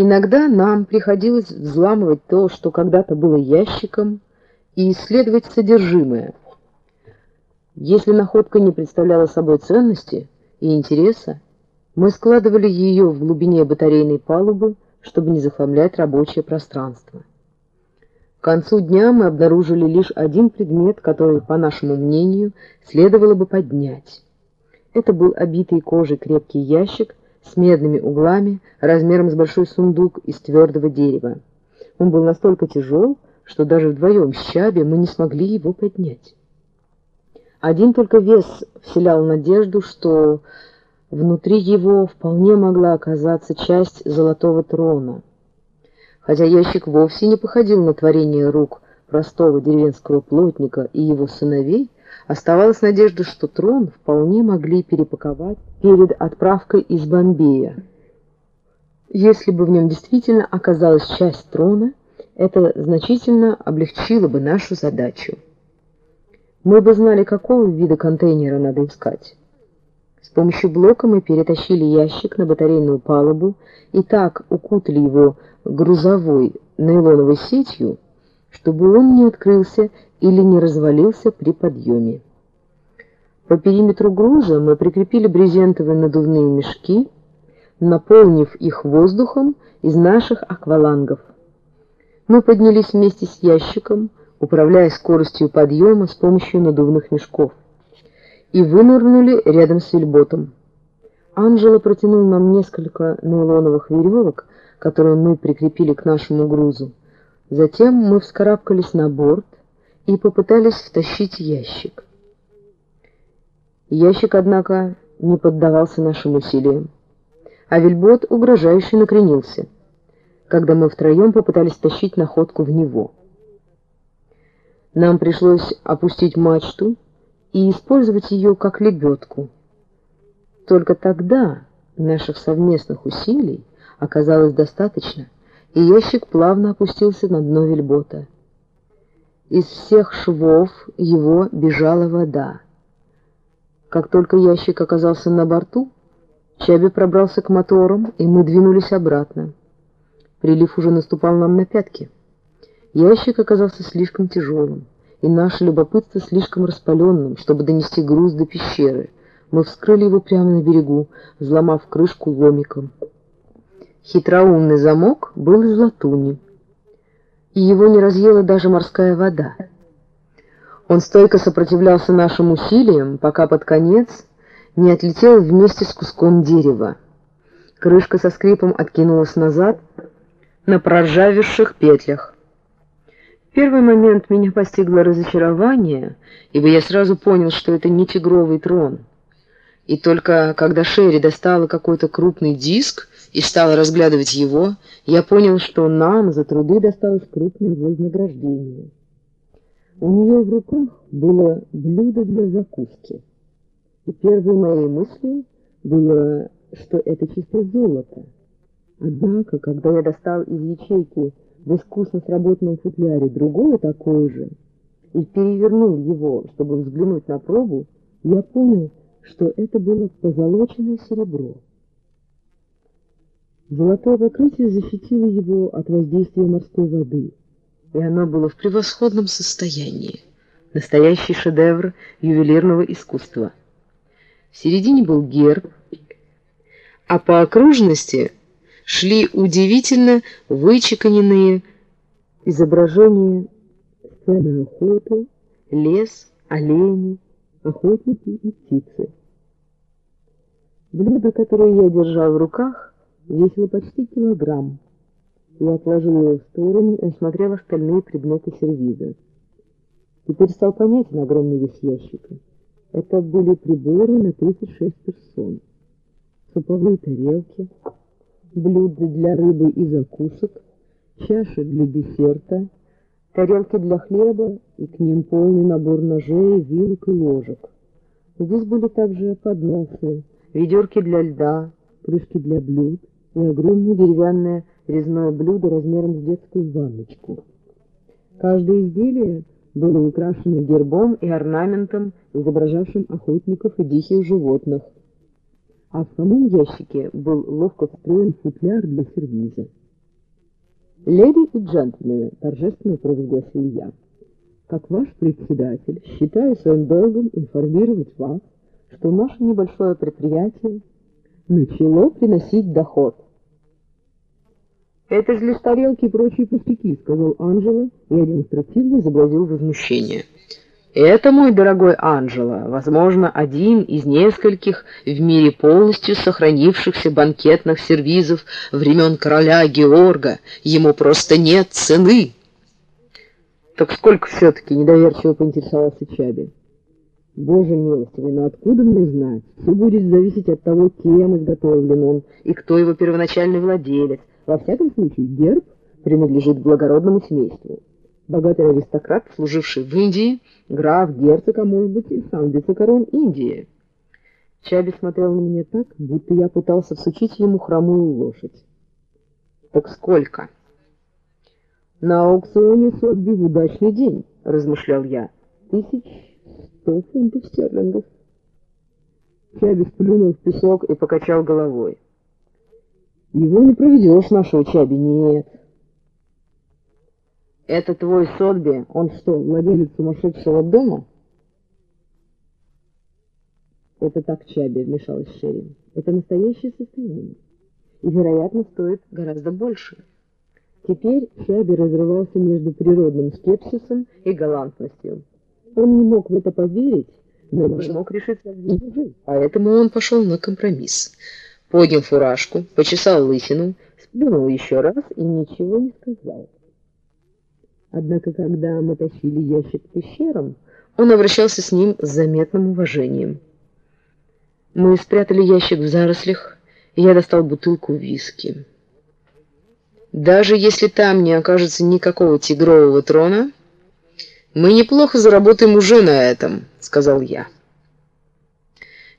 Иногда нам приходилось взламывать то, что когда-то было ящиком, и исследовать содержимое. Если находка не представляла собой ценности и интереса, мы складывали ее в глубине батарейной палубы, чтобы не захламлять рабочее пространство. К концу дня мы обнаружили лишь один предмет, который, по нашему мнению, следовало бы поднять. Это был обитый кожей крепкий ящик с медными углами, размером с большой сундук из твердого дерева. Он был настолько тяжел, что даже вдвоем с Чаби мы не смогли его поднять. Один только вес вселял надежду, что внутри его вполне могла оказаться часть золотого трона. Хотя ящик вовсе не походил на творение рук простого деревенского плотника и его сыновей, оставалась надежда, что трон вполне могли перепаковать перед отправкой из Бомбея. Если бы в нем действительно оказалась часть трона, это значительно облегчило бы нашу задачу. Мы бы знали, какого вида контейнера надо искать. С помощью блока мы перетащили ящик на батарейную палубу и так укутали его грузовой нейлоновой сетью, чтобы он не открылся или не развалился при подъеме. По периметру груза мы прикрепили брезентовые надувные мешки, наполнив их воздухом из наших аквалангов. Мы поднялись вместе с ящиком, управляя скоростью подъема с помощью надувных мешков, и вынырнули рядом с вельботом. Анжела протянул нам несколько нейлоновых веревок, которые мы прикрепили к нашему грузу. Затем мы вскарабкались на борт и попытались втащить ящик. Ящик, однако, не поддавался нашим усилиям, а вельбот угрожающе накренился — когда мы втроем попытались тащить находку в него. Нам пришлось опустить мачту и использовать ее как лебедку. Только тогда наших совместных усилий оказалось достаточно, и ящик плавно опустился на дно вельбота. Из всех швов его бежала вода. Как только ящик оказался на борту, Чаби пробрался к моторам, и мы двинулись обратно. Прилив уже наступал нам на пятки. Ящик оказался слишком тяжелым, и наше любопытство слишком распаленным, чтобы донести груз до пещеры. Мы вскрыли его прямо на берегу, взломав крышку ломиком. Хитроумный замок был из латуни, и его не разъела даже морская вода. Он стойко сопротивлялся нашим усилиям, пока под конец не отлетел вместе с куском дерева. Крышка со скрипом откинулась назад, на проржавевших петлях. В первый момент меня постигло разочарование, ибо я сразу понял, что это не тигровый трон. И только когда Шерри достала какой-то крупный диск и стала разглядывать его, я понял, что нам за труды досталось крупное вознаграждение. У нее в руках было блюдо для закуски. И первой моей мыслью было, что это чисто золото. Однако, когда я достал из ячейки в искусно сработанном футляре другое такое же и перевернул его, чтобы взглянуть на пробу, я понял, что это было позолоченное серебро. Золотое покрытие защитило его от воздействия морской воды, и оно было в превосходном состоянии. Настоящий шедевр ювелирного искусства. В середине был герб, а по окружности шли удивительно вычеканенные изображения сцены охоты, лес, олени, охотники и птицы. Блюдо, которое я держал в руках, весило почти килограмм. Я отложил его в сторону и осмотрел остальные предметы сервиза. Теперь стал понятен огромный вес ящика. Это были приборы на 36 персон. Суповые тарелки, блюда для рыбы и закусок, чаши для десерта, тарелки для хлеба и к ним полный набор ножей, вилок и ложек. Здесь были также подносы, ведерки для льда, крышки для блюд и огромное деревянное резное блюдо размером с детскую ванночку. Каждое изделие было украшено гербом и орнаментом, изображавшим охотников и диких животных, а в самом ящике был ловко встроен футляр для сервиза. «Леди и джентльмены», — торжественно провозгласил я, — «как ваш председатель, считаю своим долгом информировать вас, что наше небольшое предприятие начало приносить доход». «Это же лишь тарелки и прочие пустяки», — сказал Анжела и демонстративно изобразил возмущение. Это, мой дорогой Анжела, возможно, один из нескольких в мире полностью сохранившихся банкетных сервизов времен короля Георга. Ему просто нет цены. Так сколько все-таки недоверчиво поинтересовался Чаби? Боже милостивый, но откуда мне знать? Все будет зависеть от того, кем изготовлен он и кто его первоначальный владелец. Во всяком случае, герб принадлежит благородному семейству богатый аристократ, служивший в Индии, граф, герцог, а может быть и сам вице-король Индии. Чаби смотрел на меня так, будто я пытался всучить ему хромую лошадь. «Так сколько?» «На аукционе Сотби в удачный день», — размышлял я. «Тысяч сто фунтов стерлингов». Чаби сплюнул в песок и покачал головой. «Его не проведешь, нашего Чаби, нет». Это твой Сотби? Он что, владелец сумасшедшего дома? Это так, Чаби, вмешалась Шерин. Это настоящее состояние. И, вероятно, стоит гораздо больше. Теперь Чаби разрывался между природным скепсисом и галантностью. Он не мог в это поверить, но не мог решиться жить. Поэтому он пошел на компромисс. Поднял фуражку, почесал лысину, сплюнул еще раз и ничего не сказал. Однако, когда мы тащили ящик к пещерам, он обращался с ним с заметным уважением. Мы спрятали ящик в зарослях, и я достал бутылку виски. Даже если там не окажется никакого тигрового трона, мы неплохо заработаем уже на этом, сказал я.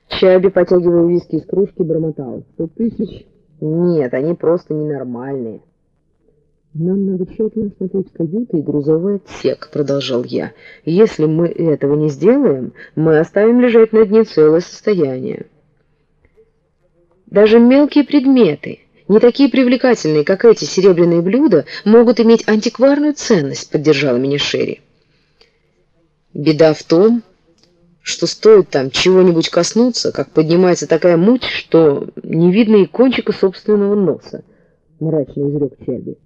Чаби, потягивая виски из кружки, бормотал. Сто тысяч? Нет, они просто ненормальные. «Нам надо тщательно осмотреть каюты и грузовой отсек», — продолжал я. «Если мы этого не сделаем, мы оставим лежать на дне целое состояние». Даже мелкие предметы, не такие привлекательные, как эти серебряные блюда, могут иметь антикварную ценность, поддержала меня Шерри. Беда в том, что стоит там чего-нибудь коснуться, как поднимается такая муть, что не видно и кончика собственного носа, мрачно изрек Чарли.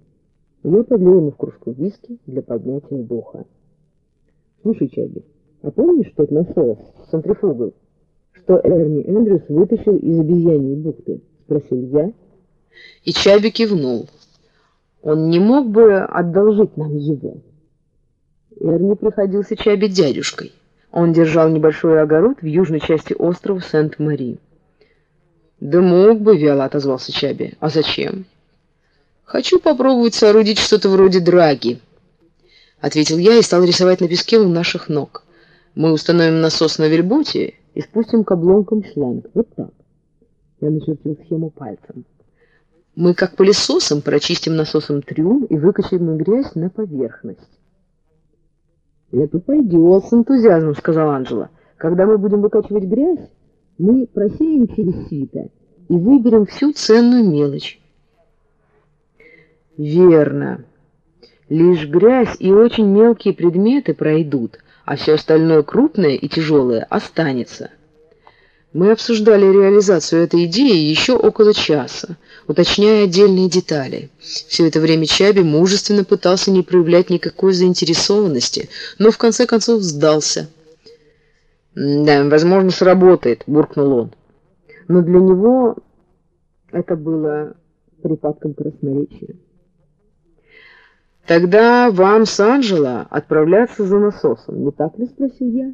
Я подлил ему в кружку виски для поднятия духа. «Слушай, Чаби, а помнишь тот насос с центрифугой, что Эрни Эндрюс вытащил из обезьяньей бухты?» — спросил я. И Чаби кивнул. «Он не мог бы одолжить нам его?» Эрни приходился Чаби дядюшкой. Он держал небольшой огород в южной части острова Сент-Мари. «Да мог бы», — вяло отозвался Чаби. «А зачем?» Хочу попробовать соорудить что-то вроде драги, ответил я и стал рисовать на песке у наших ног. Мы установим насос на вельботе и спустим к обломкам шланг. Вот так. Я начертил схему пальцем. Мы как пылесосом прочистим насосом трюм и выкачаем грязь на поверхность. «Это пойдет с энтузиазмом», — сказал Анжела. «Когда мы будем выкачивать грязь, мы просеем через сито и выберем всю ценную мелочь. Верно. Лишь грязь и очень мелкие предметы пройдут, а все остальное крупное и тяжелое останется. Мы обсуждали реализацию этой идеи еще около часа, уточняя отдельные детали. Все это время Чаби мужественно пытался не проявлять никакой заинтересованности, но в конце концов сдался. «Да, возможно, сработает», — буркнул он. Но для него это было припадком красноречия. Тогда вам с Анжела отправляться за насосом, не так ли, спросил я.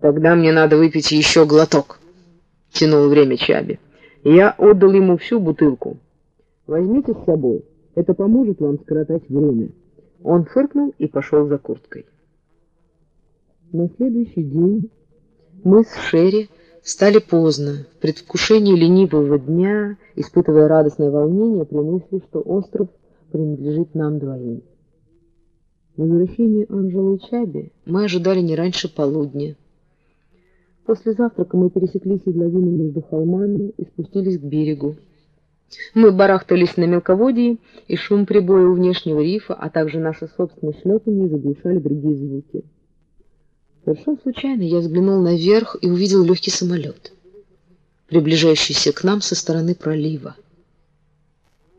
Тогда мне надо выпить еще глоток, тянул время Чаби. Я отдал ему всю бутылку. Возьмите с собой, это поможет вам скоротать время. Он фыркнул и пошел за курткой. На следующий день мы с Шерри встали поздно, в предвкушении ленивого дня, испытывая радостное волнение при мысли, что остров принадлежит нам двоим. Возвращение Анжелы и Чаби мы ожидали не раньше полудня. После завтрака мы пересекли седловину между холмами и спустились к берегу. Мы барахтались на мелководье, и шум прибоя у внешнего рифа, а также наши собственные шлепанье заглушали другие звуки. Совершенно случайно я взглянул наверх и увидел легкий самолет, приближающийся к нам со стороны пролива.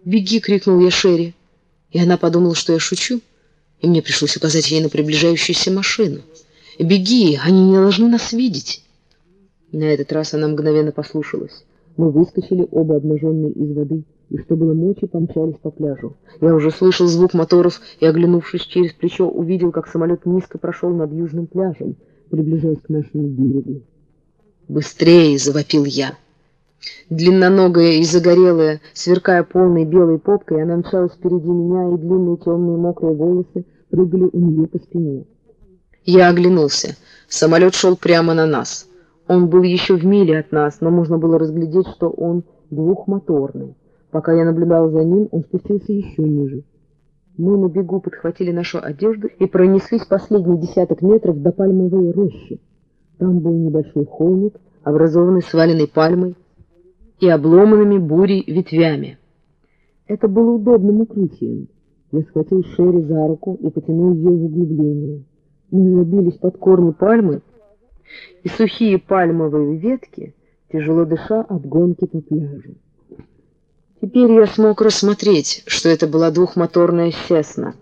«Беги!» — крикнул я Шерри, и она подумала, что я шучу, и мне пришлось указать ей на приближающуюся машину. «Беги! Они не должны нас видеть!» На этот раз она мгновенно послушалась. Мы выскочили, оба обнаженные из воды, и что было мочи, помчались по пляжу. Я уже слышал звук моторов и, оглянувшись через плечо, увидел, как самолет низко прошел над южным пляжем, приближаясь к нашему берегу. «Быстрее!» — завопил я. Длинноногая и загорелая, сверкая полной белой попкой, она мчалась впереди меня, и длинные темные мокрые волосы прыгали у нее по спине. Я оглянулся. Самолет шел прямо на нас. Он был еще в миле от нас, но можно было разглядеть, что он двухмоторный. Пока я наблюдал за ним, он спустился еще ниже. Мы на бегу подхватили нашу одежду и пронеслись последние десяток метров до пальмовой рощи. Там был небольшой холмик, образованный сваленной пальмой и обломанными бурей ветвями. Это было удобным укрытием. Я схватил Шерри за руку и потянул ее в углубление. Мы забились под корни пальмы, и сухие пальмовые ветки, тяжело дыша от гонки по пляжу. Теперь я смог рассмотреть, что это была двухмоторная «Сесна».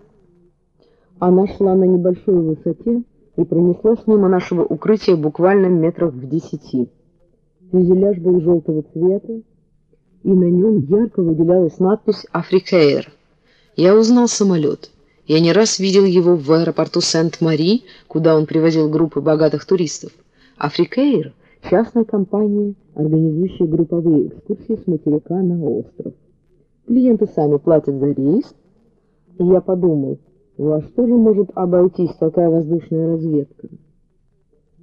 Она шла на небольшой высоте и пронеслась мимо нашего укрытия буквально метров в десяти. Фюзеляж был желтого цвета, и на нем ярко выделялась надпись «Африкаэр». Я узнал самолет. Я не раз видел его в аэропорту Сент-Мари, куда он привозил группы богатых туристов. Африкейр — частная компания, организующая групповые экскурсии с материка на остров. Клиенты сами платят за рейс, и я подумал, во что же может обойтись такая воздушная разведка?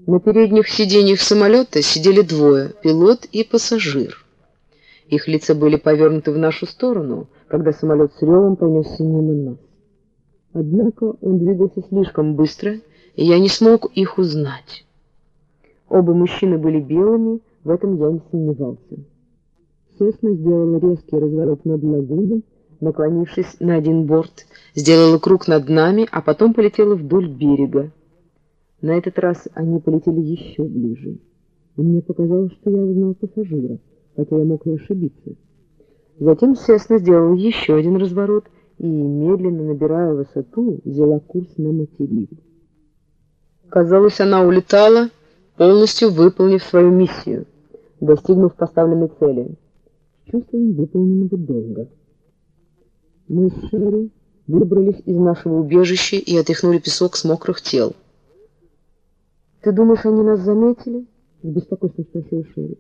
На передних сиденьях самолета сидели двое — пилот и пассажир. Их лица были повернуты в нашу сторону, когда самолет с ревом пронесся мимо нас. Однако он двигался слишком быстро, и я не смог их узнать. Оба мужчины были белыми, в этом я не сомневался. Сесна сделала резкий разворот над лагуной, наклонившись на один борт, сделала круг над нами, а потом полетела вдоль берега. На этот раз они полетели еще ближе. И мне показалось, что я узнал пассажира, хотя я мог и ошибиться. Затем Сесна сделала еще один разворот и, медленно набирая высоту, взяла курс на материк. Казалось, она улетала, полностью выполнив свою миссию, достигнув поставленной цели. Чувствуем выполненного долга. Мы с Шерри выбрались из нашего убежища и отряхнули песок с мокрых тел. «Ты думаешь, они нас заметили?» — с беспокойством спросил Шерри.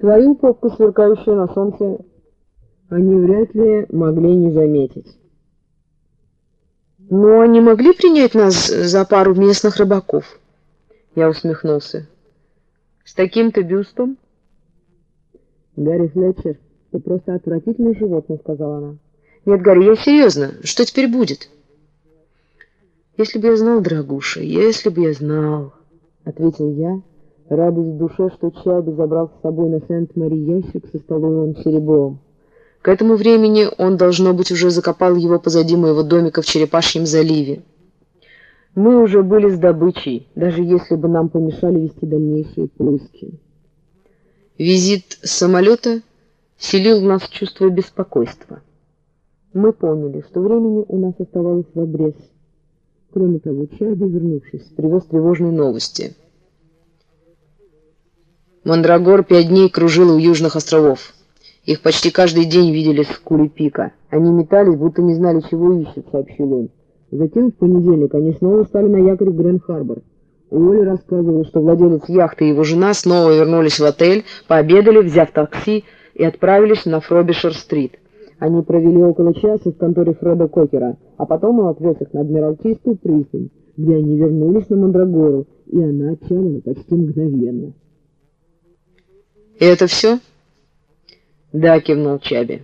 «Твою попку, сверкающую на солнце, они вряд ли могли не заметить». «Но они могли принять нас за пару местных рыбаков?» Я усмехнулся. «С таким-то бюстом?» «Гарри Флетчер, ты просто отвратительное животное», — сказала она. «Нет, Гарри, я серьезно. Что теперь будет?» «Если бы я знал, дорогуша, если бы я знал», — ответил я, радуясь в душе, что Чаби забрал с собой на Сент-Мари ящик со столовым серебром. К этому времени он, должно быть, уже закопал его позади моего домика в Черепашьем заливе. Мы уже были с добычей, даже если бы нам помешали вести дальнейшие поиски. Визит самолета селил в нас чувство беспокойства. Мы поняли, что времени у нас оставалось в обрез. Кроме того, Чаби, вернувшись, привез тревожные новости. Мандрагор пять дней кружил у южных островов. Их почти каждый день видели с Кулипика. Они метались, будто не знали, чего ищут, сообщил он. Затем в понедельник они снова стали на якорь в Гранд-Харбор. Уолли рассказывал, что владелец яхты и его жена снова вернулись в отель, пообедали, взяв такси, и отправились на Фробишер-стрит. Они провели около часа в конторе Фреда Кокера, а потом он отвез их на Адмиралтейскую пристань, где они вернулись на Мандрагору, и она отчалила почти мгновенно. «И это все?» «Да», — кивнул Чаби.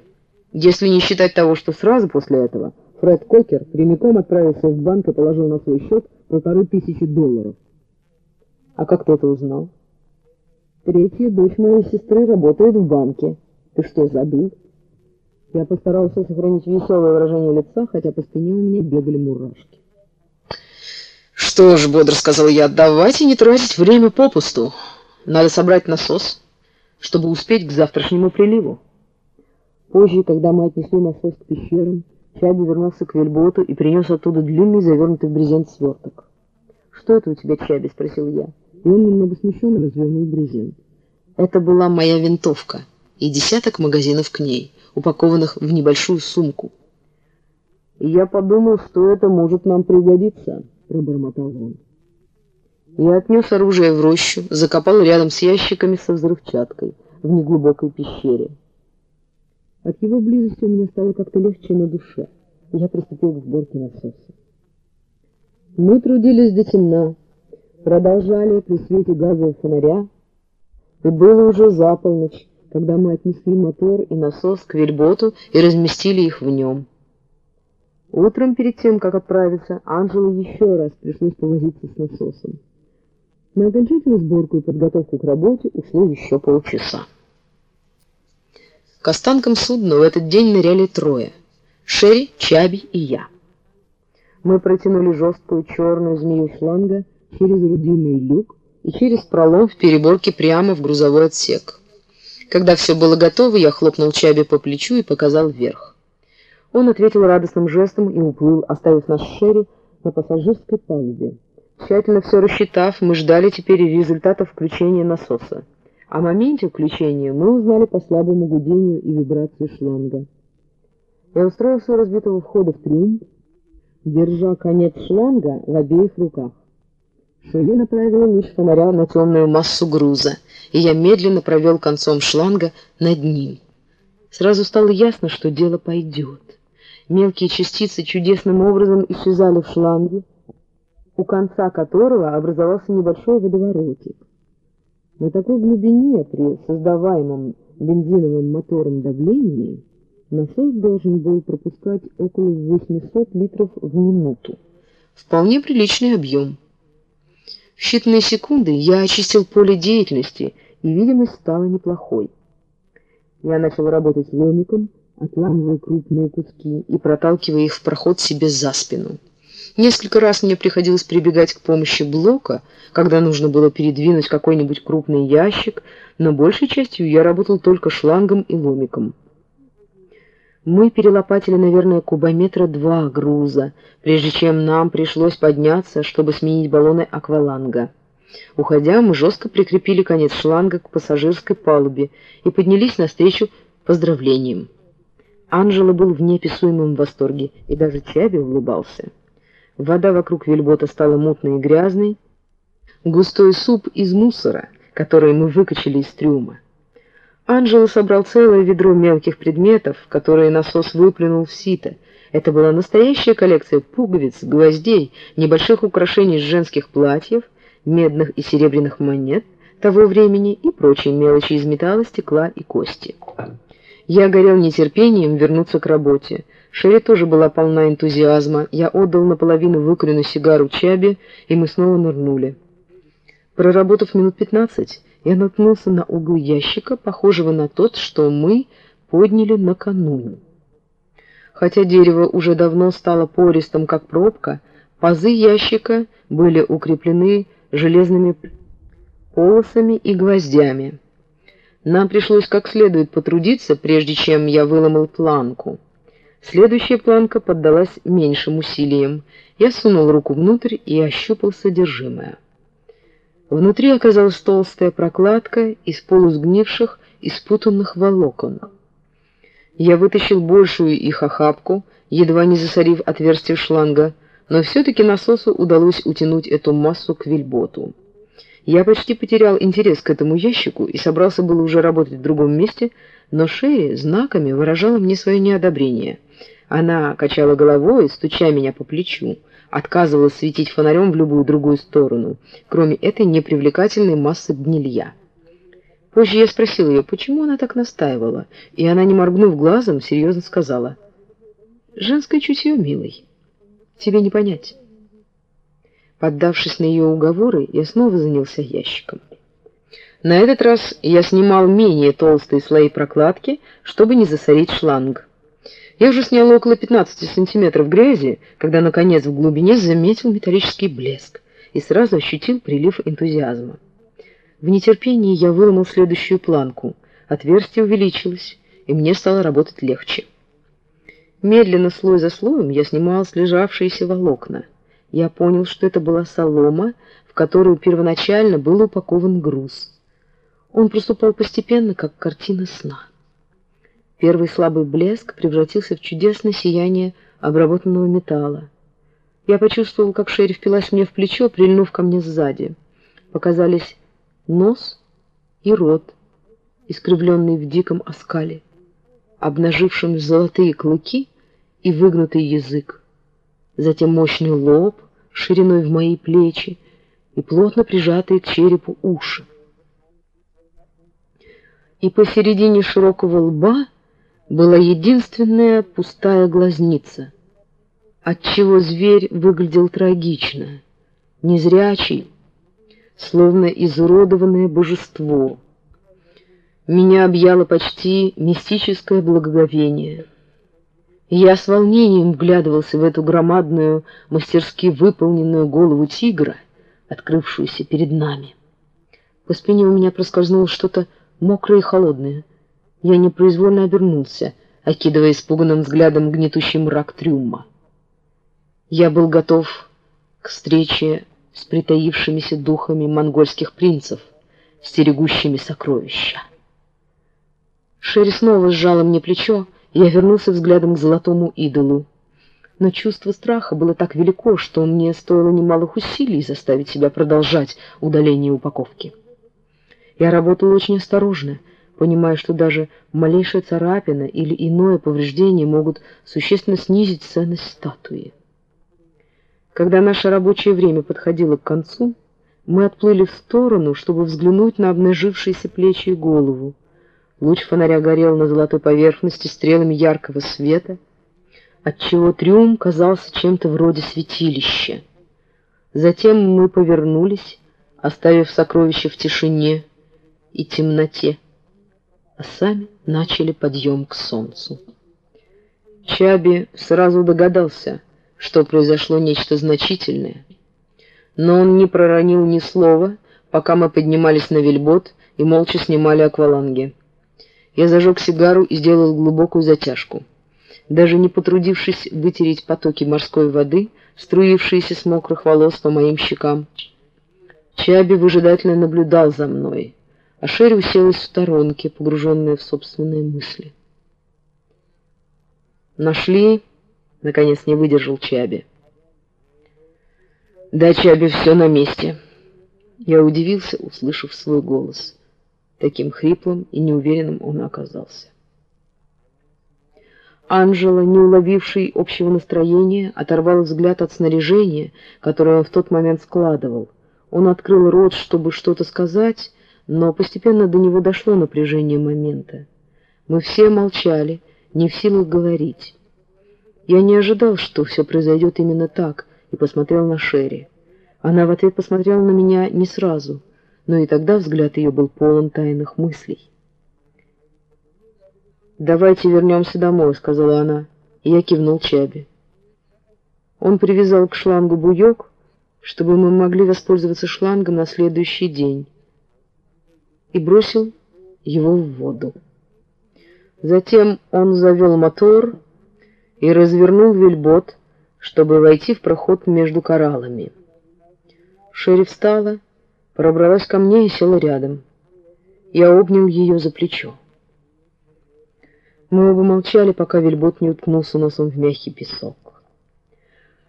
«Если не считать того, что сразу после этого Фред Кокер прямиком отправился в банк и положил на свой счет полторы тысячи долларов. А как кто-то узнал? Третья дочь моей сестры работает в банке. Ты что, забыл? Я постарался сохранить веселое выражение лица, хотя по спине у меня бегали мурашки. «Что ж, — бодро сказал я, — давайте не тратить время попусту. Надо собрать насос, чтобы успеть к завтрашнему приливу». Позже, когда мы отнесли насос к пещерам, Чаби вернулся к вельботу и принес оттуда длинный, завернутый в брезент сверток. «Что это у тебя, Чаби?» — спросил я. И он немного смущенно развернул брезент. Это была моя винтовка и десяток магазинов к ней, упакованных в небольшую сумку. «Я подумал, что это может нам пригодиться», — пробормотал он. Я отнес оружие в рощу, закопал рядом с ящиками со взрывчаткой в неглубокой пещере. От его близости у меня стало как-то легче на душе. Я приступил к сборке насоса. Мы трудились до темна, продолжали при свете газового фонаря, и было уже за полночь, когда мы отнесли мотор и насос к вельботу и разместили их в нем. Утром, перед тем, как отправиться, Анжело еще раз пришлось повозиться с насосом. На окончательную сборку и подготовку к работе ушло еще полчаса. К останкам судна в этот день ныряли трое — Шерри, Чаби и я. Мы протянули жесткую черную змею шланга через рудийный люк и через пролом в переборке прямо в грузовой отсек. Когда все было готово, я хлопнул Чаби по плечу и показал вверх. Он ответил радостным жестом и уплыл, оставив нас Шерри на пассажирской палубе. Тщательно все рассчитав, мы ждали теперь результатов включения насоса. О моменте включения мы узнали по слабому гудению и вибрации шланга. Я устроился у разбитого входа в трюм, держа конец шланга в обеих руках. Шелли направила луч фонаря на темную массу груза, и я медленно провел концом шланга над ним. Сразу стало ясно, что дело пойдет. Мелкие частицы чудесным образом исчезали в шланге, у конца которого образовался небольшой водоворотик. На такой глубине при создаваемом бензиновым мотором давлении насос должен был пропускать около 800 литров в минуту. Вполне приличный объем. В считанные секунды я очистил поле деятельности, и видимость стала неплохой. Я начал работать ломиком, отламывая крупные куски и проталкивая их в проход себе за спину. Несколько раз мне приходилось прибегать к помощи блока, когда нужно было передвинуть какой-нибудь крупный ящик, но большей частью я работал только шлангом и ломиком. Мы перелопатили, наверное, кубометра два груза, прежде чем нам пришлось подняться, чтобы сменить баллоны акваланга. Уходя, мы жестко прикрепили конец шланга к пассажирской палубе и поднялись навстречу поздравлениям. Анжела был в неописуемом восторге, и даже Чаби улыбался. Вода вокруг вельбота стала мутной и грязной. Густой суп из мусора, который мы выкачали из трюма. Анжела собрал целое ведро мелких предметов, которые насос выплюнул в сито. Это была настоящая коллекция пуговиц, гвоздей, небольших украшений из женских платьев, медных и серебряных монет того времени и прочие мелочи из металла, стекла и кости. Я горел нетерпением вернуться к работе. Шерри тоже была полна энтузиазма. Я отдал наполовину выкуренную сигару Чаби, и мы снова нырнули. Проработав минут пятнадцать, я наткнулся на угол ящика, похожего на тот, что мы подняли накануне. Хотя дерево уже давно стало пористым, как пробка, пазы ящика были укреплены железными полосами и гвоздями. Нам пришлось как следует потрудиться, прежде чем я выломал планку. Следующая планка поддалась меньшим усилиям. Я сунул руку внутрь и ощупал содержимое. Внутри оказалась толстая прокладка из полусгнивших и спутанных волокон. Я вытащил большую их охапку, едва не засорив отверстие шланга, но все-таки насосу удалось утянуть эту массу к вельботу. Я почти потерял интерес к этому ящику и собрался было уже работать в другом месте, но Шерри знаками выражала мне свое неодобрение — она качала головой, стуча меня по плечу, отказывалась светить фонарем в любую другую сторону, кроме этой непривлекательной массы гнилья. Позже я спросил ее, почему она так настаивала, и она, не моргнув глазом, серьезно сказала, «Женское чутье, милый, тебе не понять». Поддавшись на ее уговоры, я снова занялся ящиком. На этот раз я снимал менее толстые слои прокладки, чтобы не засорить шланг. Я уже снял около 15 сантиметров грязи, когда, наконец, в глубине заметил металлический блеск и сразу ощутил прилив энтузиазма. В нетерпении я выломал следующую планку. Отверстие увеличилось, и мне стало работать легче. Медленно, слой за слоем, я снимал слежавшиеся волокна. Я понял, что это была солома, в которую первоначально был упакован груз. Он проступал постепенно, как картина сна. Первый слабый блеск превратился в чудесное сияние обработанного металла. Я почувствовал, как Шерри впилась мне в плечо, прильнув ко мне сзади. Показались нос и рот, искривленные в диком оскале, обнажившим золотые клыки и выгнутый язык. Затем мощный лоб шириной в мои плечи и плотно прижатые к черепу уши. И посередине широкого лба была единственная пустая глазница, отчего зверь выглядел трагично, незрячий, словно изуродованное божество. Меня объяло почти мистическое благоговение. Я с волнением вглядывался в эту громадную, мастерски выполненную голову тигра, открывшуюся перед нами. По спине у меня проскользнуло что-то мокрое и холодное — я непроизвольно обернулся, окидывая испуганным взглядом гнетущий мрак трюма. Я был готов к встрече с притаившимися духами монгольских принцев, стерегущими сокровища. Шерри снова сжала мне плечо, и я вернулся взглядом к золотому идолу. Но чувство страха было так велико, что мне стоило немалых усилий заставить себя продолжать удаление упаковки. Я работал очень осторожно, понимая, что даже малейшая царапина или иное повреждение могут существенно снизить ценность статуи. Когда наше рабочее время подходило к концу, мы отплыли в сторону, чтобы взглянуть на обнажившиеся плечи и голову. Луч фонаря горел на золотой поверхности стрелами яркого света, отчего трюм казался чем-то вроде святилища. Затем мы повернулись, оставив сокровища в тишине и темноте а сами начали подъем к солнцу. Чаби сразу догадался, что произошло нечто значительное, но он не проронил ни слова, пока мы поднимались на вельбот и молча снимали акваланги. Я зажег сигару и сделал глубокую затяжку. Даже не потрудившись вытереть потоки морской воды, струившиеся с мокрых волос по моим щекам, Чаби выжидательно наблюдал за мной а Шерри уселась в сторонке, погруженная в собственные мысли. «Нашли?» — наконец не выдержал Чаби. «Да, Чаби, все на месте». Я удивился, услышав свой голос. Таким хриплым и неуверенным он оказался. Анжела, не уловивший общего настроения, оторвал взгляд от снаряжения, которое он в тот момент складывал. Он открыл рот, чтобы что-то сказать, но постепенно до него дошло напряжение момента. Мы все молчали, не в силах говорить. Я не ожидал, что все произойдет именно так, и посмотрел на Шерри. Она в ответ посмотрела на меня не сразу, но и тогда взгляд ее был полон тайных мыслей. «Давайте вернемся домой», — сказала она, и я кивнул Чаби. Он привязал к шлангу буек, чтобы мы могли воспользоваться шлангом на следующий день и бросил его в воду. Затем он завел мотор и развернул вельбот, чтобы войти в проход между кораллами. Шерри встала, пробралась ко мне и села рядом. Я обнял ее за плечо. Мы оба молчали, пока вельбот не уткнулся носом в мягкий песок.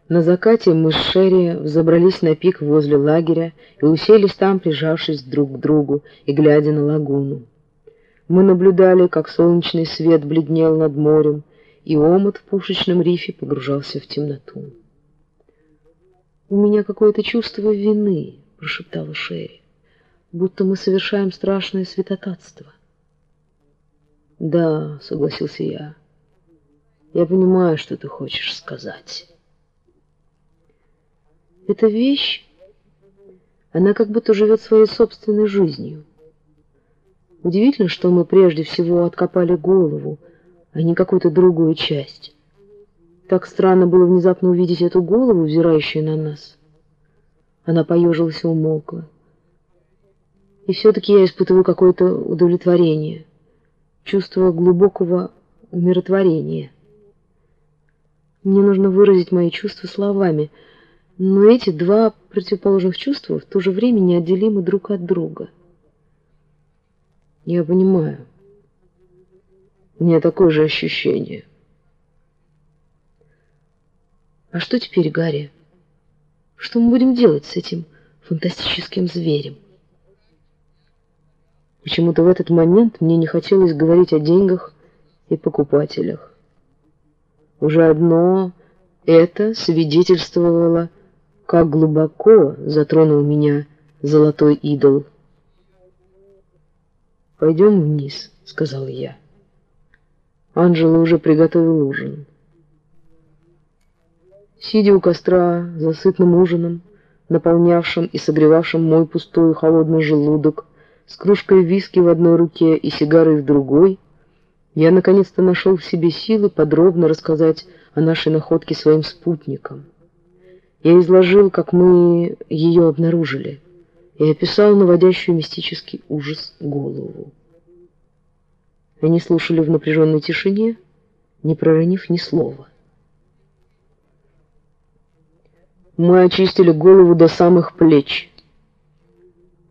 На закате мы с Шерри взобрались на пик возле лагеря и уселись там, прижавшись друг к другу и глядя на лагуну. Мы наблюдали, как солнечный свет бледнел над морем, и омут в пушечном рифе погружался в темноту. «У меня какое-то чувство вины», — прошептала Шерри, «будто мы совершаем страшное святотатство». «Да», — согласился я, — «я понимаю, что ты хочешь сказать». Эта вещь, она как будто живет своей собственной жизнью. Удивительно, что мы прежде всего откопали голову, а не какую-то другую часть. Так странно было внезапно увидеть эту голову, взирающую на нас. Она поежилась и умолкла. И все-таки я испытываю какое-то удовлетворение, чувство глубокого умиротворения. Мне нужно выразить мои чувства словами, но эти два противоположных чувства в то же время неотделимы друг от друга. Я понимаю. У меня такое же ощущение. А что теперь, Гарри? Что мы будем делать с этим фантастическим зверем? Почему-то в этот момент мне не хотелось говорить о деньгах и покупателях. Уже одно это свидетельствовало, как глубоко затронул меня золотой идол. «Пойдем вниз», — сказал я. Анжела уже приготовил ужин. Сидя у костра за сытным ужином, наполнявшим и согревавшим мой пустой холодный желудок, с кружкой виски в одной руке и сигарой в другой, я наконец-то нашел в себе силы подробно рассказать о нашей находке своим спутникам. Я изложил, как мы ее обнаружили, и описал наводящую мистический ужас голову. Они слушали в напряженной тишине, не проронив ни слова. Мы очистили голову до самых плеч.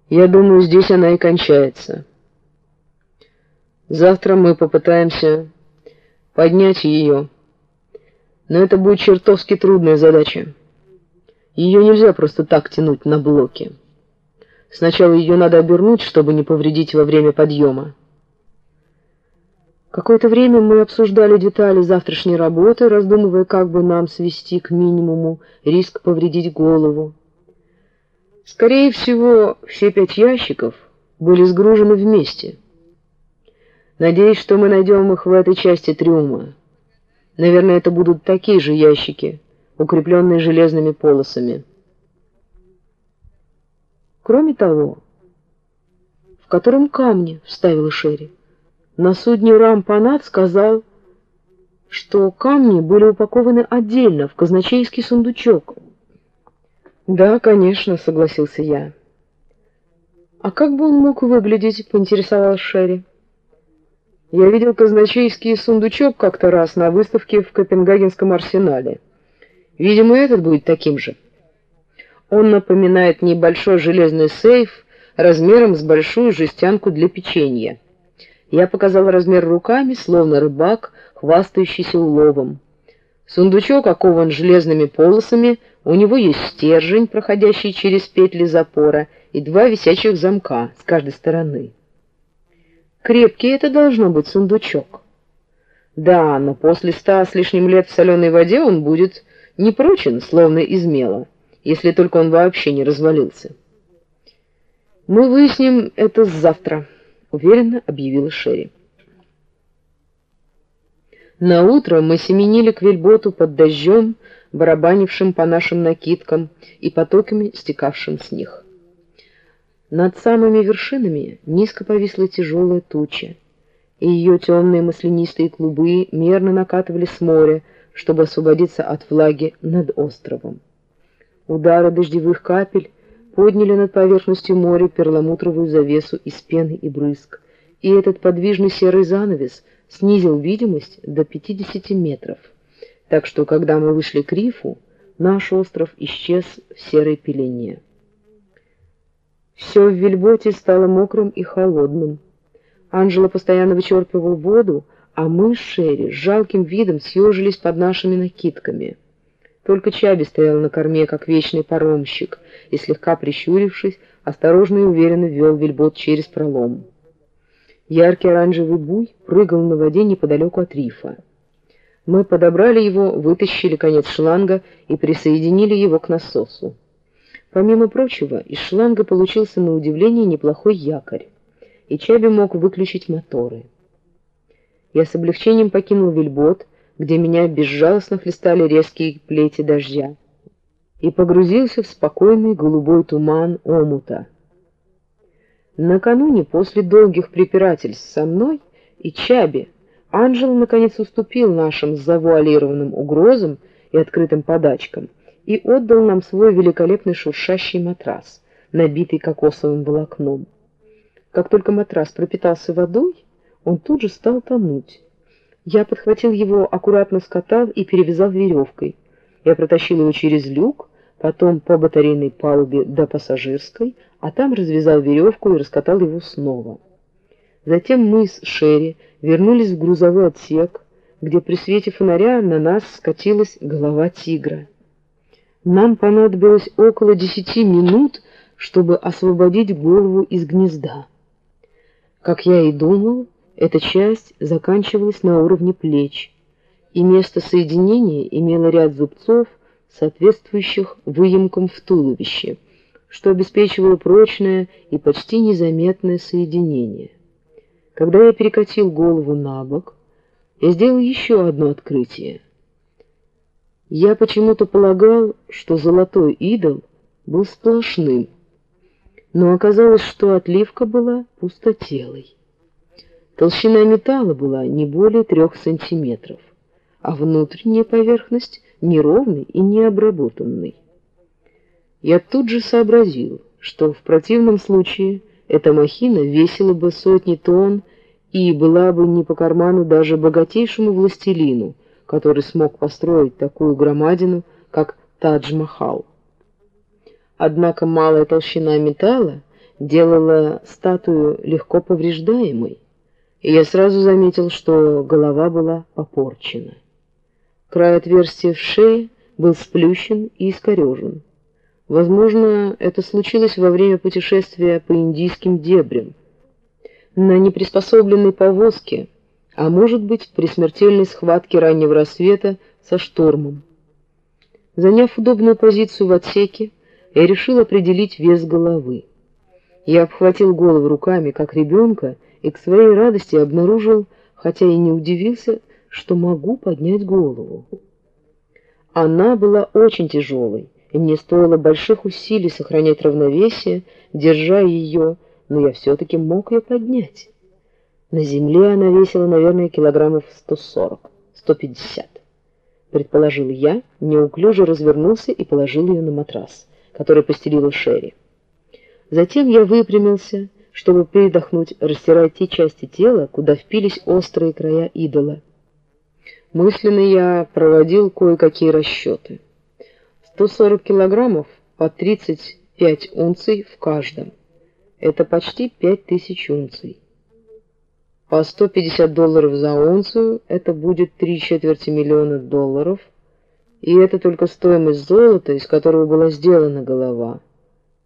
Я думаю, здесь она и кончается. Завтра мы попытаемся поднять ее, но это будет чертовски трудная задача. Ее нельзя просто так тянуть на блоки. Сначала ее надо обернуть, чтобы не повредить во время подъема. Какое-то время мы обсуждали детали завтрашней работы, раздумывая, как бы нам свести к минимуму риск повредить голову. Скорее всего, все пять ящиков были сгружены вместе. Надеюсь, что мы найдем их в этой части трюма. Наверное, это будут такие же ящики, укрепленные железными полосами. Кроме того, в котором камне, вставила Шерри. На судне Рампанат сказал, что камни были упакованы отдельно в казначейский сундучок. Да, конечно, согласился я. А как бы он мог выглядеть, поинтересовалась Шерри. Я видел казначейский сундучок как-то раз на выставке в Копенгагенском арсенале. Видимо, этот будет таким же. Он напоминает небольшой железный сейф размером с большую жестянку для печенья. Я показал размер руками, словно рыбак, хвастающийся уловом. Сундучок окован железными полосами, у него есть стержень, проходящий через петли запора, и два висячих замка с каждой стороны. Крепкий это должно быть сундучок. Да, но после ста с лишним лет в соленой воде он будет непрочен, словно из мела если только он вообще не развалился. Мы выясним это завтра, уверенно объявила Шерри. На утро мы семенили к вельботу под дождем, барабанившим по нашим накидкам и потоками стекавшим с них. Над самыми вершинами низко повисла тяжелая туча, и ее темные маслянистые клубы мерно накатывали с моря, чтобы освободиться от влаги над островом. Удары дождевых капель подняли над поверхностью моря перламутровую завесу из пены и брызг, и этот подвижный серый занавес снизил видимость до 50 метров. Так что, когда мы вышли к рифу, наш остров исчез в серой пелене. Все в вельботе стало мокрым и холодным. Анжела постоянно вычерпывал воду, а мы с Шерри с жалким видом съежились под нашими накидками. Только Чаби стоял на корме, как вечный паромщик, и, слегка прищурившись, осторожно и уверенно вел вельбот через пролом. Яркий оранжевый буй прыгал на воде неподалеку от рифа. Мы подобрали его, вытащили конец шланга и присоединили его к насосу. Помимо прочего, из шланга получился на удивление неплохой якорь, и Чаби мог выключить моторы. Я с облегчением покинул вельбот, где меня безжалостно хлестали резкие плети дождя, и погрузился в спокойный голубой туман омута. Накануне, после долгих препирательств со мной и Чаби, Анжел наконец уступил нашим завуалированным угрозам и открытым подачкам и отдал нам свой великолепный шуршащий матрас, набитый кокосовым волокном. Как только матрас пропитался водой, он тут же стал тонуть. Я подхватил его, аккуратно скатал и перевязал веревкой. Я протащил его через люк, потом по батарейной палубе до пассажирской, а там развязал веревку и раскатал его снова. Затем мы с Шерри вернулись в грузовой отсек, где при свете фонаря на нас скатилась голова тигра. Нам понадобилось около десяти минут, чтобы освободить голову из гнезда. Как я и думал, эта часть заканчивалась на уровне плеч, и место соединения имело ряд зубцов, соответствующих выемкам в туловище, что обеспечивало прочное и почти незаметное соединение. Когда я перекатил голову на бок, я сделал еще одно открытие. Я почему-то полагал, что золотой идол был сплошным, но оказалось, что отливка была пустотелой. Толщина металла была не более трех сантиметров, а внутренняя поверхность неровной и необработанной. Я тут же сообразил, что в противном случае эта махина весила бы сотни тонн и была бы не по карману даже богатейшему властелину, который смог построить такую громадину, как Тадж-Махал. Однако малая толщина металла делала статую легко повреждаемой, и я сразу заметил, что голова была попорчена. Край отверстия в шее был сплющен и искорежен. Возможно, это случилось во время путешествия по индийским дебрям. На неприспособленной повозке, а может быть, при смертельной схватке раннего рассвета со штормом. Заняв удобную позицию в отсеке, я решил определить вес головы. Я обхватил голову руками, как ребенка, и к своей радости обнаружил, хотя и не удивился, что могу поднять голову. Она была очень тяжелой и мне стоило больших усилий сохранять равновесие, держа ее, но я все-таки мог ее поднять. На земле она весила, наверное, килограммов 140, 150. Предположил я, неуклюже развернулся и положил ее на матрас, который постелила Шерри. Затем я выпрямился, чтобы передохнуть, растирая те части тела, куда впились острые края идола. Мысленно я проводил кое-какие расчеты. 140 килограммов по 35 унций в каждом. Это почти 5000 унций. По 150 долларов за унцию это будет три четверти миллиона долларов, и это только стоимость золота, из которого была сделана голова.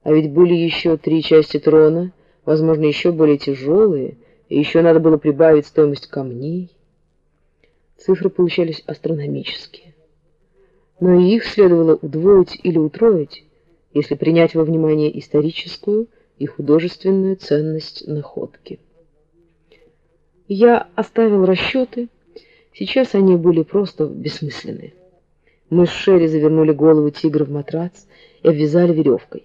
А ведь были еще три части трона, возможно, еще более тяжелые, и еще надо было прибавить стоимость камней. Цифры получались астрономические но и их следовало удвоить или утроить, если принять во внимание историческую и художественную ценность находки. Я оставил расчеты, сейчас они были просто бессмысленны. Мы с Шерри завернули голову тигра в матрац и обвязали веревкой.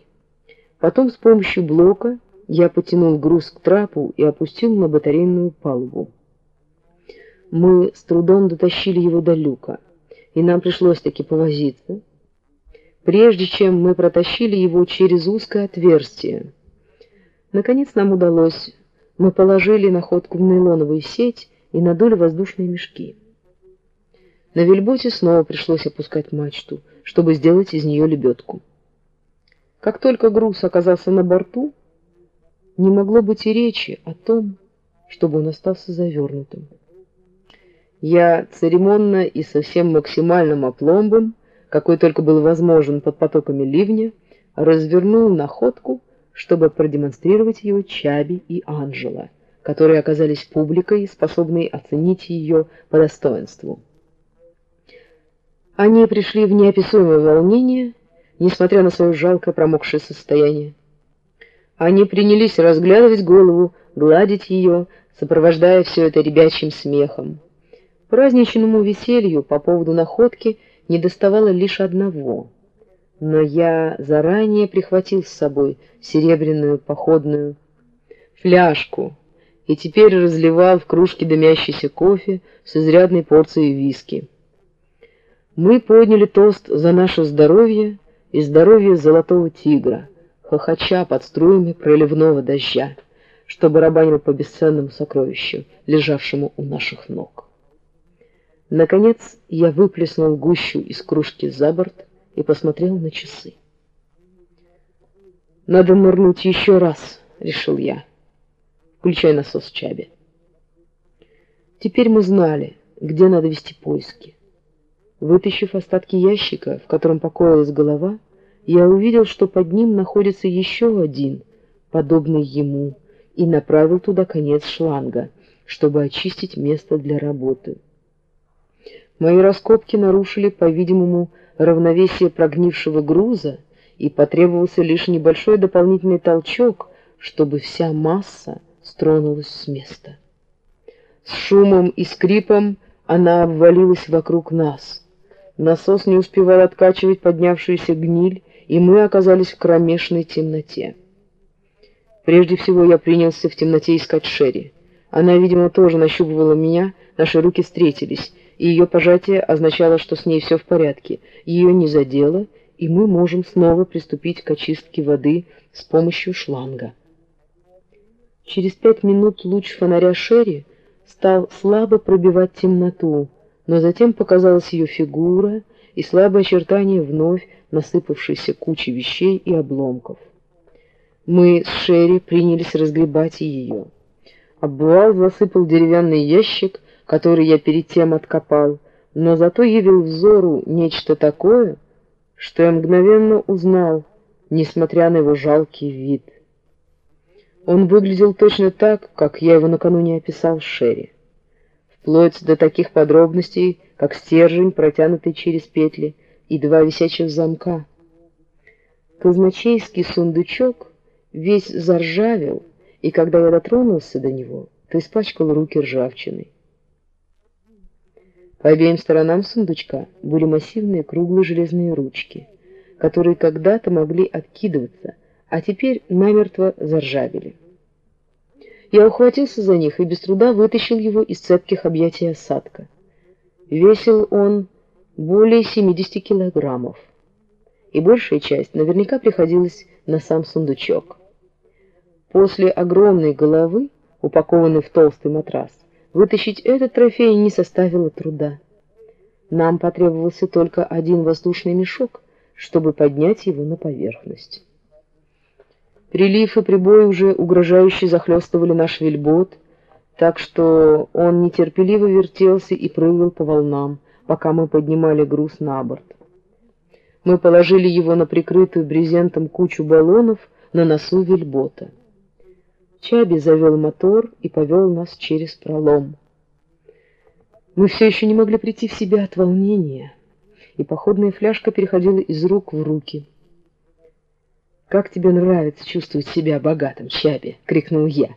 Потом с помощью блока я потянул груз к трапу и опустил на батарейную палубу. Мы с трудом дотащили его до люка и нам пришлось таки повозиться, прежде чем мы протащили его через узкое отверстие. Наконец нам удалось. Мы положили находку в нейлоновую сеть и надули воздушные мешки. На вельботе снова пришлось опускать мачту, чтобы сделать из нее лебедку. Как только груз оказался на борту, не могло быть и речи о том, чтобы он остался завернутым. Я церемонно и со всем максимальным опломбом, какой только был возможен под потоками ливня, развернул находку, чтобы продемонстрировать ее Чаби и Анжела, которые оказались публикой, способной оценить ее по достоинству. Они пришли в неописуемое волнение, несмотря на свое жалкое промокшее состояние. Они принялись разглядывать голову, гладить ее, сопровождая все это ребячим смехом. Праздничному веселью по поводу находки недоставало лишь одного. Но я заранее прихватил с собой серебряную походную фляжку и теперь разливал в кружке дымящийся кофе с изрядной порцией виски. Мы подняли тост за наше здоровье и здоровье золотого тигра, хохоча под струями проливного дождя, что барабанил по бесценному сокровищу, лежавшему у наших ног. Наконец я выплеснул гущу из кружки за борт и посмотрел на часы. «Надо нырнуть еще раз», — решил я. «Включай насос Чаби». Теперь мы знали, где надо вести поиски. Вытащив остатки ящика, в котором покоилась голова, я увидел, что под ним находится еще один, подобный ему, и направил туда конец шланга, чтобы очистить место для работы. Мои раскопки нарушили, по-видимому, равновесие прогнившего груза, и потребовался лишь небольшой дополнительный толчок, чтобы вся масса стронулась с места. С шумом и скрипом она обвалилась вокруг нас — Насос не успевал откачивать поднявшуюся гниль, и мы оказались в кромешной темноте. Прежде всего я принялся в темноте искать Шерри. Она, видимо, тоже нащупывала меня, наши руки встретились, и ее пожатие означало, что с ней все в порядке, ее не задело, и мы можем снова приступить к очистке воды с помощью шланга. Через пять минут луч фонаря Шерри стал слабо пробивать темноту, но затем показалась ее фигура и слабое очертание вновь насыпавшейся кучи вещей и обломков. Мы с Шерри принялись разгребать ее. Обвал засыпал деревянный ящик, который я перед тем откопал, но зато явил взору нечто такое, что я мгновенно узнал, несмотря на его жалкий вид. Он выглядел точно так, как я его накануне описал Шерри вплоть до таких подробностей, как стержень, протянутый через петли, и два висячих замка. Казначейский сундучок весь заржавел, и когда я дотронулся до него, то испачкал руки ржавчиной. По обеим сторонам сундучка были массивные круглые железные ручки, которые когда-то могли откидываться, а теперь намертво заржавели. Я ухватился за них и без труда вытащил его из цепких объятий осадка. Весил он более 70 килограммов, и большая часть наверняка приходилась на сам сундучок. После огромной головы, упакованной в толстый матрас, вытащить этот трофей не составило труда. Нам потребовался только один воздушный мешок, чтобы поднять его на поверхность. Прилив и прибой уже угрожающе захлестывали наш вельбот, так что он нетерпеливо вертелся и прыгал по волнам, пока мы поднимали груз на борт. Мы положили его на прикрытую брезентом кучу баллонов на носу вельбота. Чаби завел мотор и повел нас через пролом. Мы все еще не могли прийти в себя от волнения, и походная фляжка переходила из рук в руки. «Как тебе нравится чувствовать себя богатым, Чаби?» — крикнул я.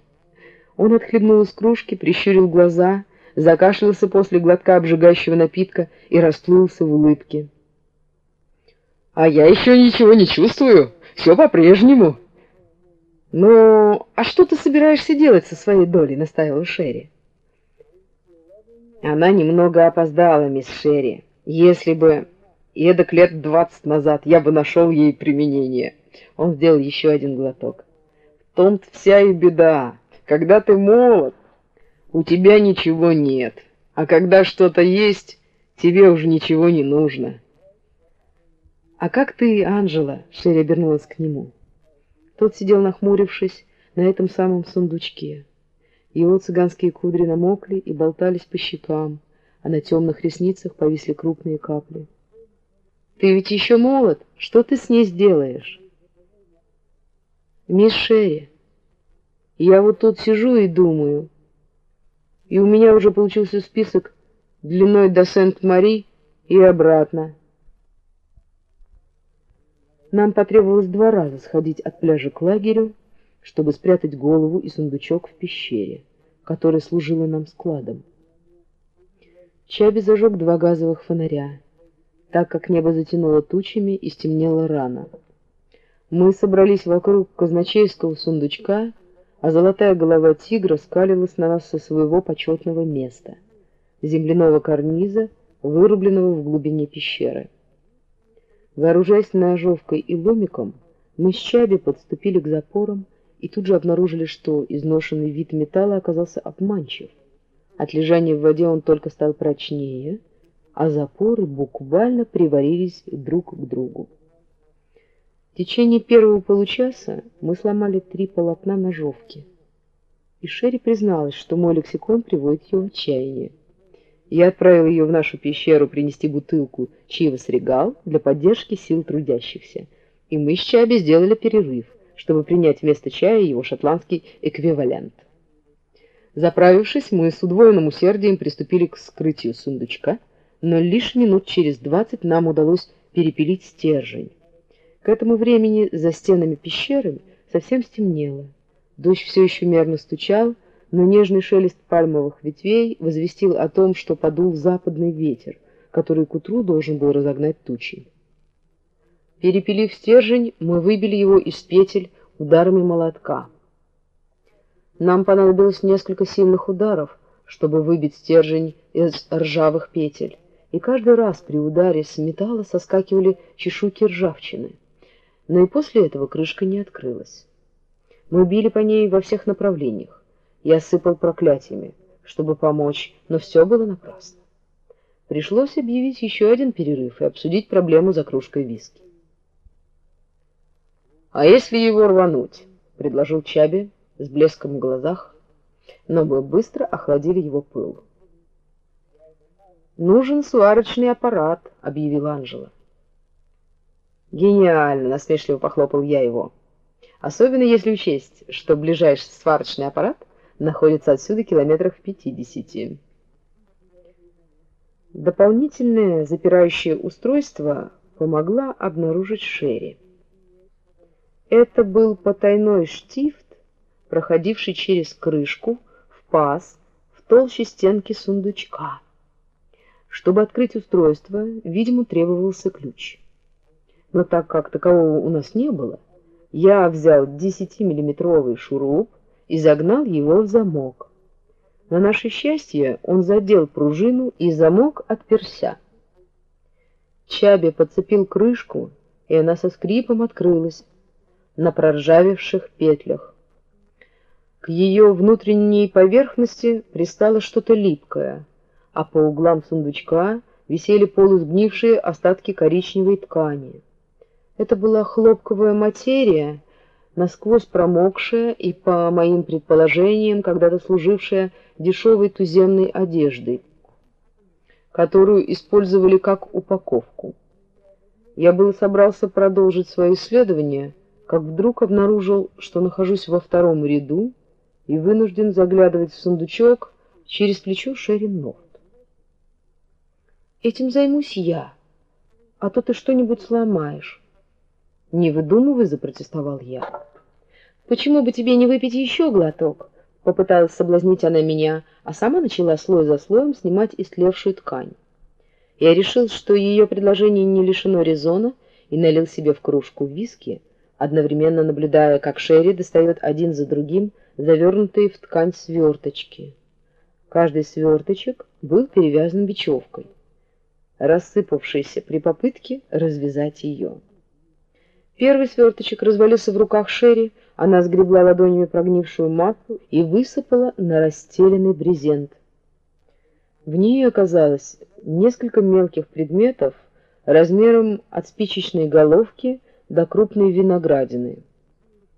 Он отхлебнул из кружки, прищурил глаза, закашлялся после глотка обжигающего напитка и расплылся в улыбке. «А я еще ничего не чувствую, все по-прежнему». «Ну, а что ты собираешься делать со своей долей?» — настаивал Шерри. Она немного опоздала, мисс Шерри. Если бы эдак лет двадцать назад я бы нашел ей применение. Он сделал еще один глоток. В том-то вся и беда. Когда ты молод, у тебя ничего нет. А когда что-то есть, тебе уже ничего не нужно. «А как ты, Анжела?» — Шерри обернулась к нему. Тот сидел нахмурившись на этом самом сундучке. Его цыганские кудри намокли и болтались по щекам, а на темных ресницах повисли крупные капли. «Ты ведь еще молод. Что ты с ней сделаешь?» Мисс Шерри, я вот тут сижу и думаю, и у меня уже получился список длиной до Сент-Мари и обратно. Нам потребовалось два раза сходить от пляжа к лагерю, чтобы спрятать голову и сундучок в пещере, которая служила нам складом. Чаби зажег два газовых фонаря, так как небо затянуло тучами и стемнело рано. Мы собрались вокруг казначейского сундучка, а золотая голова тигра скалилась на нас со своего почетного места — земляного карниза, вырубленного в глубине пещеры. Вооружаясь ножовкой и ломиком, мы с Чаби подступили к запорам и тут же обнаружили, что изношенный вид металла оказался обманчив. От лежания в воде он только стал прочнее, а запоры буквально приварились друг к другу. В течение первого получаса мы сломали три полотна ножовки, и Шерри призналась, что мой лексикон приводит ее в отчаяние. Я отправил ее в нашу пещеру принести бутылку чивас регал для поддержки сил трудящихся, и мы с Чаби сделали перерыв, чтобы принять вместо чая его шотландский эквивалент. Заправившись, мы с удвоенным усердием приступили к скрытию сундучка, но лишь минут через двадцать нам удалось перепилить стержень. К этому времени за стенами пещеры совсем стемнело. Дождь все еще мерно стучал, но нежный шелест пальмовых ветвей возвестил о том, что подул западный ветер, который к утру должен был разогнать тучи. Перепилив стержень, мы выбили его из петель ударами молотка. Нам понадобилось несколько сильных ударов, чтобы выбить стержень из ржавых петель, и каждый раз при ударе с металла соскакивали чешуйки ржавчины. Но и после этого крышка не открылась. Мы били по ней во всех направлениях. Я сыпал проклятиями, чтобы помочь, но все было напрасно. Пришлось объявить еще один перерыв и обсудить проблему за кружкой виски. «А если его рвануть?» — предложил Чаби с блеском в глазах, но мы быстро охладили его пыл. «Нужен сварочный аппарат», — объявил Анжела. «Гениально!» — насмешливо похлопал я его. «Особенно если учесть, что ближайший сварочный аппарат находится отсюда километрах в 50. Дополнительное запирающее устройство помогла обнаружить Шерри. Это был потайной штифт, проходивший через крышку в паз в толще стенки сундучка. Чтобы открыть устройство, видимо, требовался ключ. Но так как такового у нас не было, я взял 10-миллиметровый шуруп и загнал его в замок. На наше счастье он задел пружину, и замок отперся. Чаби подцепил крышку, и она со скрипом открылась на проржавевших петлях. К ее внутренней поверхности пристало что-то липкое, а по углам сундучка висели полусгнившие остатки коричневой ткани. Это была хлопковая материя, насквозь промокшая и, по моим предположениям, когда-то служившая дешевой туземной одеждой, которую использовали как упаковку. Я было собрался продолжить свое исследование, как вдруг обнаружил, что нахожусь во втором ряду и вынужден заглядывать в сундучок через плечо Шерин Норт. «Этим займусь я, а то ты что-нибудь сломаешь». «Не выдумывай», — запротестовал я. «Почему бы тебе не выпить еще глоток?» Попыталась соблазнить она меня, а сама начала слой за слоем снимать истлевшую ткань. Я решил, что ее предложение не лишено резона, и налил себе в кружку виски, одновременно наблюдая, как Шерри достает один за другим завернутые в ткань сверточки. Каждый сверточек был перевязан бечевкой, рассыпавшейся при попытке развязать ее. Первый сверточек развалился в руках Шерри, она сгребла ладонями прогнившую массу и высыпала на расстеленный брезент. В ней оказалось несколько мелких предметов размером от спичечной головки до крупной виноградины.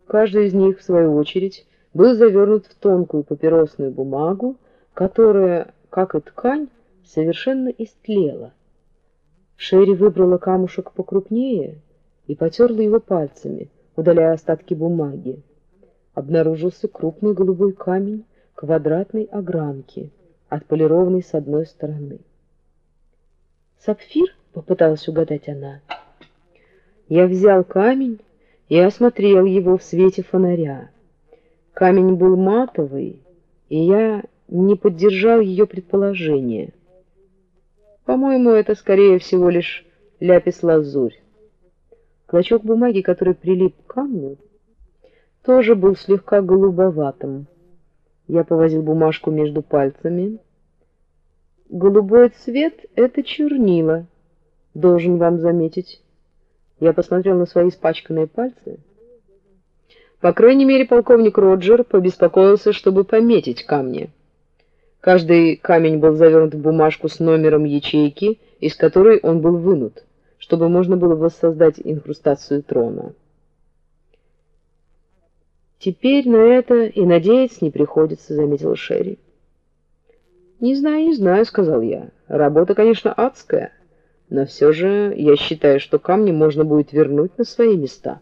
Каждый из них, в свою очередь, был завернут в тонкую папиросную бумагу, которая, как и ткань, совершенно истлела. Шерри выбрала камушек покрупнее — и потерла его пальцами, удаляя остатки бумаги. Обнаружился крупный голубой камень квадратной огранки, отполированный с одной стороны. «Сапфир?» — попыталась угадать она. Я взял камень и осмотрел его в свете фонаря. Камень был матовый, и я не поддержал ее предположение. По-моему, это, скорее всего, лишь ляпис-лазурь. Клочок бумаги, который прилип к камню, тоже был слегка голубоватым. Я повозил бумажку между пальцами. Голубой цвет — это чернила, должен вам заметить. Я посмотрел на свои испачканные пальцы. По крайней мере, полковник Роджер побеспокоился, чтобы пометить камни. Каждый камень был завернут в бумажку с номером ячейки, из которой он был вынут, чтобы можно было воссоздать инкрустацию трона. «Теперь на это и надеяться не приходится», — заметила Шерри. «Не знаю, не знаю», — сказал я. «Работа, конечно, адская, но все же я считаю, что камни можно будет вернуть на свои места».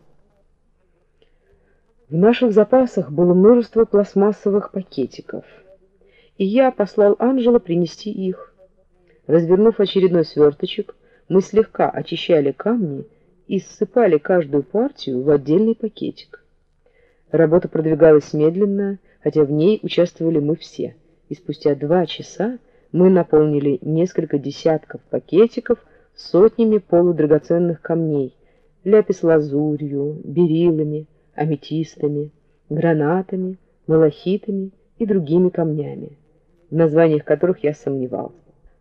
В наших запасах было множество пластмассовых пакетиков, и я послал Анжела принести их. Развернув очередной сверточек, мы слегка очищали камни и ссыпали каждую партию в отдельный пакетик. Работа продвигалась медленно, хотя в ней участвовали мы все, и спустя два часа мы наполнили несколько десятков пакетиков сотнями полудрагоценных камней, ляпис-лазурью, берилами, аметистами, гранатами, малахитами и другими камнями, в названиях которых я сомневался.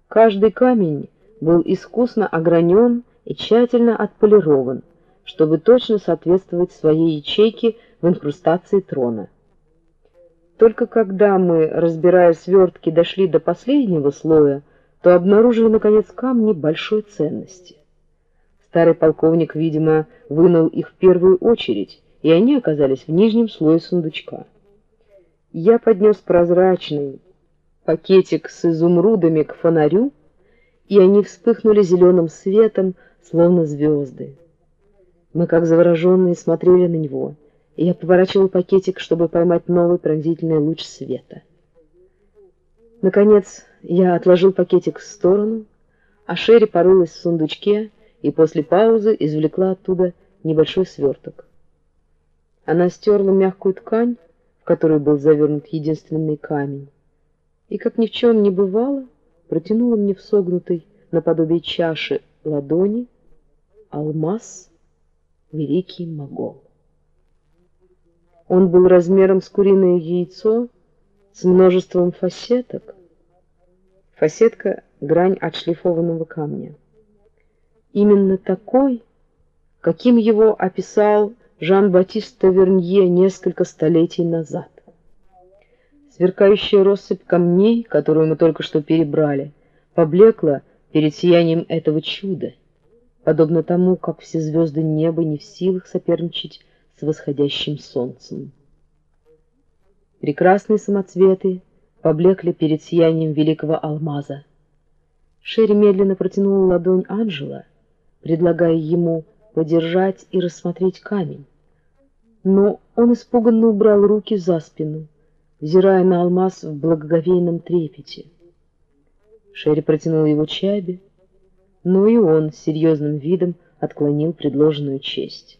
Каждый камень был искусно огранен и тщательно отполирован, чтобы точно соответствовать своей ячейке в инкрустации трона. Только когда мы, разбирая свертки, дошли до последнего слоя, то обнаружили, наконец, камни большой ценности. Старый полковник, видимо, вынул их в первую очередь, и они оказались в нижнем слое сундучка. Я поднес прозрачный пакетик с изумрудами к фонарю, и они вспыхнули зеленым светом, словно звезды. Мы, как завороженные, смотрели на него — я поворачивал пакетик, чтобы поймать новый пронзительный луч света. Наконец, я отложил пакетик в сторону, а Шерри порылась в сундучке и после паузы извлекла оттуда небольшой сверток. Она стерла мягкую ткань, в которую был завернут единственный камень, и, как ни в чем не бывало, протянула мне в согнутой наподобие чаши ладони алмаз великий могол. Он был размером с куриное яйцо, с множеством фасеток. Фасетка — грань отшлифованного камня. Именно такой, каким его описал Жан-Батист Тавернье несколько столетий назад. Сверкающая россыпь камней, которую мы только что перебрали, поблекла перед сиянием этого чуда, подобно тому, как все звезды неба не в силах соперничать с восходящим солнцем. Прекрасные самоцветы поблекли перед сиянием великого алмаза. Шерри медленно протянула ладонь Анжела, предлагая ему подержать и рассмотреть камень. Но он испуганно убрал руки за спину, взирая на алмаз в благоговейном трепете. Шерри протянул его Чаби, но и он с серьезным видом отклонил предложенную честь.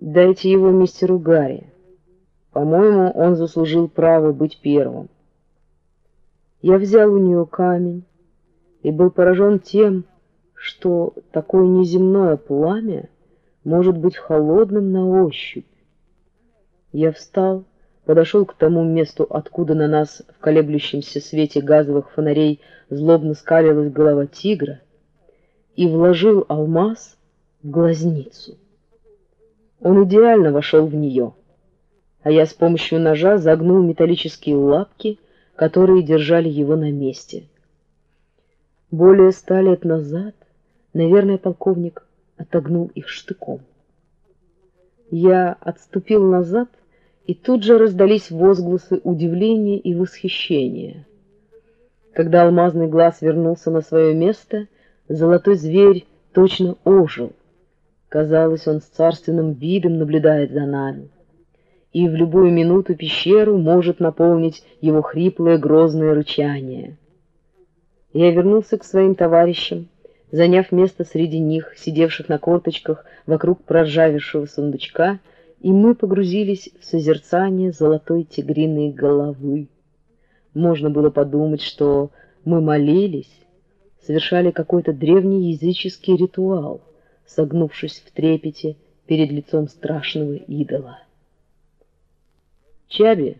Дайте его мистеру Гарри. По-моему, он заслужил право быть первым. Я взял у нее камень и был поражен тем, что такое неземное пламя может быть холодным на ощупь. Я встал, подошел к тому месту, откуда на нас в колеблющемся свете газовых фонарей злобно скалилась голова тигра, и вложил алмаз в глазницу. Он идеально вошел в нее, а я с помощью ножа загнул металлические лапки, которые держали его на месте. Более ста лет назад, наверное, полковник отогнул их штыком. Я отступил назад, и тут же раздались возгласы удивления и восхищения. Когда алмазный глаз вернулся на свое место, золотой зверь точно ожил. Казалось, он с царственным видом наблюдает за нами. И в любую минуту пещеру может наполнить его хриплое грозное рычание. Я вернулся к своим товарищам, заняв место среди них, сидевших на корточках вокруг проржавевшего сундучка, и мы погрузились в созерцание золотой тигриной головы. Можно было подумать, что мы молились, совершали какой-то древний языческий ритуал согнувшись в трепете перед лицом страшного идола. Чаби,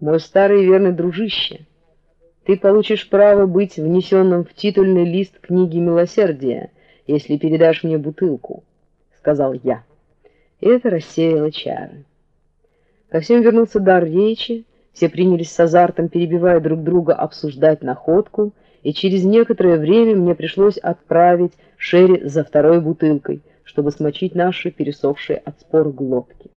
мой старый и верный дружище, ты получишь право быть внесенным в титульный лист книги милосердия, если передашь мне бутылку, сказал я. И это рассеяло чары. Ко всем вернулся дар речи, все принялись с азартом, перебивая друг друга, обсуждать находку, и через некоторое время мне пришлось отправить Шерри за второй бутылкой, чтобы смочить наши пересохшие от спора глотки.